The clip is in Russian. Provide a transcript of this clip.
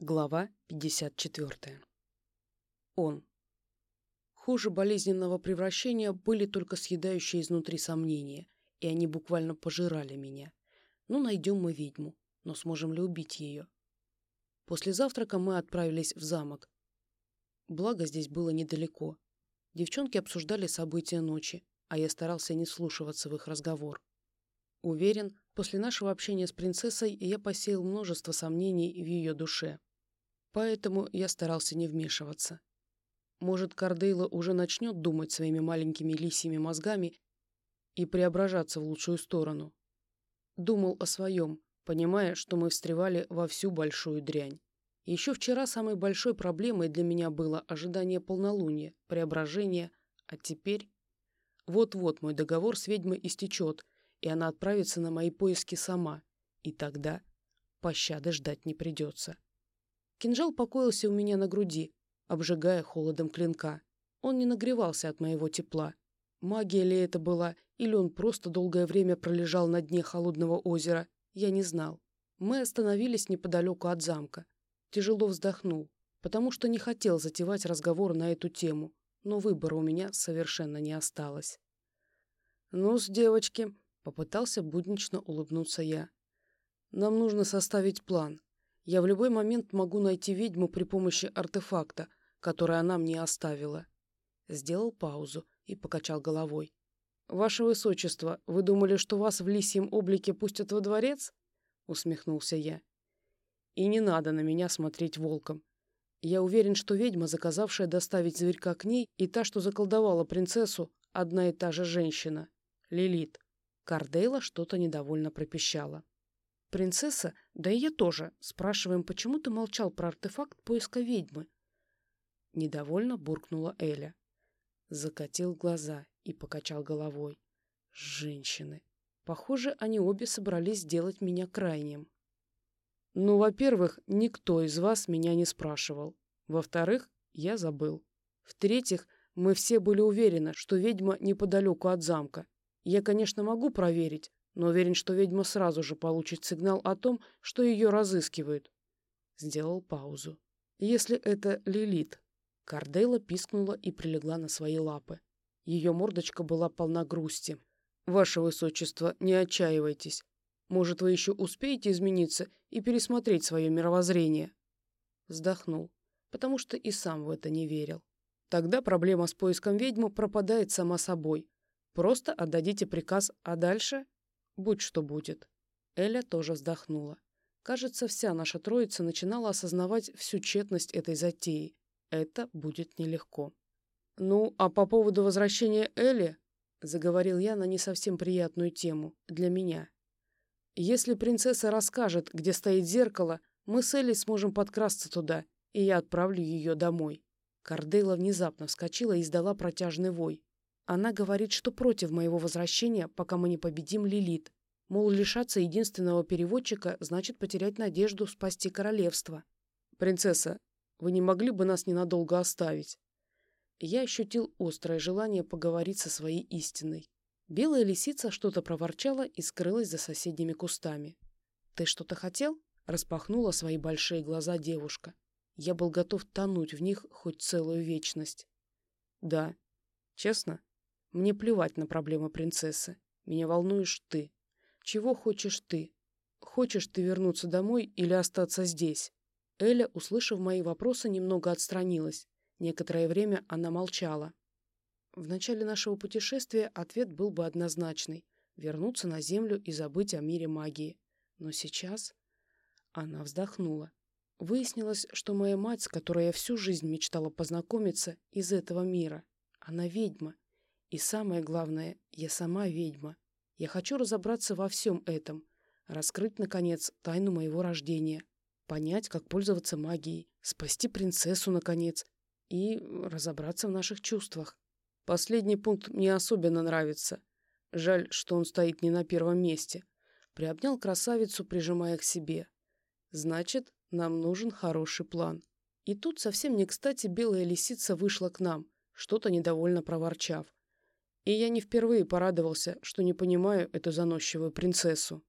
Глава 54. Он. Хуже болезненного превращения были только съедающие изнутри сомнения, и они буквально пожирали меня. Ну, найдем мы ведьму, но сможем ли убить ее? После завтрака мы отправились в замок. Благо, здесь было недалеко. Девчонки обсуждали события ночи, а я старался не вслушиваться в их разговор. Уверен, после нашего общения с принцессой я посеял множество сомнений в ее душе. Поэтому я старался не вмешиваться. Может, Кардейла уже начнет думать своими маленькими лисьими мозгами и преображаться в лучшую сторону. Думал о своем, понимая, что мы встревали во всю большую дрянь. Еще вчера самой большой проблемой для меня было ожидание полнолуния, преображения, а теперь... Вот-вот мой договор с ведьмой истечет, и она отправится на мои поиски сама, и тогда пощады ждать не придется. Кинжал покоился у меня на груди, обжигая холодом клинка. Он не нагревался от моего тепла. Магия ли это была, или он просто долгое время пролежал на дне холодного озера, я не знал. Мы остановились неподалеку от замка. Тяжело вздохнул, потому что не хотел затевать разговор на эту тему, но выбора у меня совершенно не осталось. «Ну-с, девочки», — попытался буднично улыбнуться я. «Нам нужно составить план. Я в любой момент могу найти ведьму при помощи артефакта, который она мне оставила. Сделал паузу и покачал головой. «Ваше Высочество, вы думали, что вас в лисьем облике пустят во дворец?» Усмехнулся я. «И не надо на меня смотреть волком. Я уверен, что ведьма, заказавшая доставить зверька к ней, и та, что заколдовала принцессу, одна и та же женщина. Лилит». Кардейла что-то недовольно пропищала. Принцесса, да и я тоже, спрашиваем, почему ты молчал про артефакт поиска ведьмы? Недовольно буркнула Эля. Закатил глаза и покачал головой. Женщины. Похоже, они обе собрались сделать меня крайним. Ну, во-первых, никто из вас меня не спрашивал. Во-вторых, я забыл. В-третьих, мы все были уверены, что ведьма неподалеку от замка. Я, конечно, могу проверить, но уверен, что ведьма сразу же получит сигнал о том, что ее разыскивают. Сделал паузу. Если это Лилит. Кардейла пискнула и прилегла на свои лапы. Ее мордочка была полна грусти. «Ваше Высочество, не отчаивайтесь. Может, вы еще успеете измениться и пересмотреть свое мировоззрение?» Вздохнул, потому что и сам в это не верил. Тогда проблема с поиском ведьмы пропадает сама собой. Просто отдадите приказ, а дальше Будь что будет. Эля тоже вздохнула. Кажется, вся наша троица начинала осознавать всю тщетность этой затеи. Это будет нелегко. «Ну, а по поводу возвращения Эли?» — заговорил я на не совсем приятную тему. Для меня. «Если принцесса расскажет, где стоит зеркало, мы с Элли сможем подкрасться туда, и я отправлю ее домой». Кардейла внезапно вскочила и издала протяжный вой. Она говорит, что против моего возвращения, пока мы не победим Лилит. Мол, лишаться единственного переводчика значит потерять надежду спасти королевство. «Принцесса, вы не могли бы нас ненадолго оставить?» Я ощутил острое желание поговорить со своей истиной. Белая лисица что-то проворчала и скрылась за соседними кустами. «Ты что-то хотел?» — распахнула свои большие глаза девушка. Я был готов тонуть в них хоть целую вечность. «Да. Честно?» Мне плевать на проблемы принцессы. Меня волнуешь ты. Чего хочешь ты? Хочешь ты вернуться домой или остаться здесь?» Эля, услышав мои вопросы, немного отстранилась. Некоторое время она молчала. В начале нашего путешествия ответ был бы однозначный — вернуться на Землю и забыть о мире магии. Но сейчас она вздохнула. Выяснилось, что моя мать, с которой я всю жизнь мечтала познакомиться, из этого мира. Она ведьма, и самое главное, я сама ведьма. Я хочу разобраться во всем этом, раскрыть, наконец, тайну моего рождения, понять, как пользоваться магией, спасти принцессу, наконец, и разобраться в наших чувствах. Последний пункт мне особенно нравится. Жаль, что он стоит не на первом месте. Приобнял красавицу, прижимая к себе. Значит, нам нужен хороший план. И тут совсем не кстати белая лисица вышла к нам, что-то недовольно проворчав. И я не впервые порадовался, что не понимаю эту заносчивую принцессу.